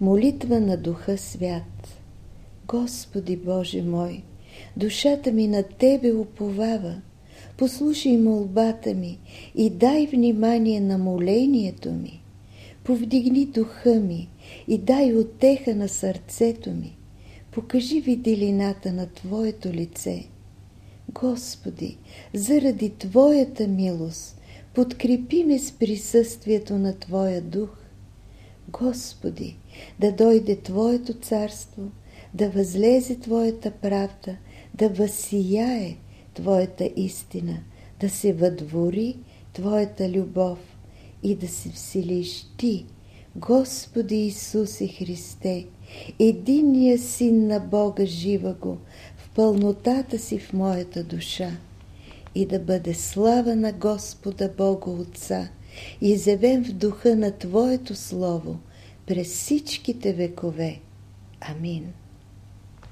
Молитва на Духа Свят Господи Боже мой, душата ми на Тебе уповава. Послушай молбата ми и дай внимание на молението ми. Повдигни духа ми и дай отеха на сърцето ми. Покажи виделината на Твоето лице. Господи, заради Твоята милост, подкрепи ме с присъствието на Твоя дух. Господи, да дойде Твоето царство, да възлезе Твоята правда, да възсияе Твоята истина, да се въдвори Твоята любов и да се вселиш Ти, Господи Исусе Христе, единния Син на Бога жива го, в пълнотата си в моята душа и да бъде слава на Господа Бога Отца, изявен в духа на Твоето Слово през всичките векове. Амин.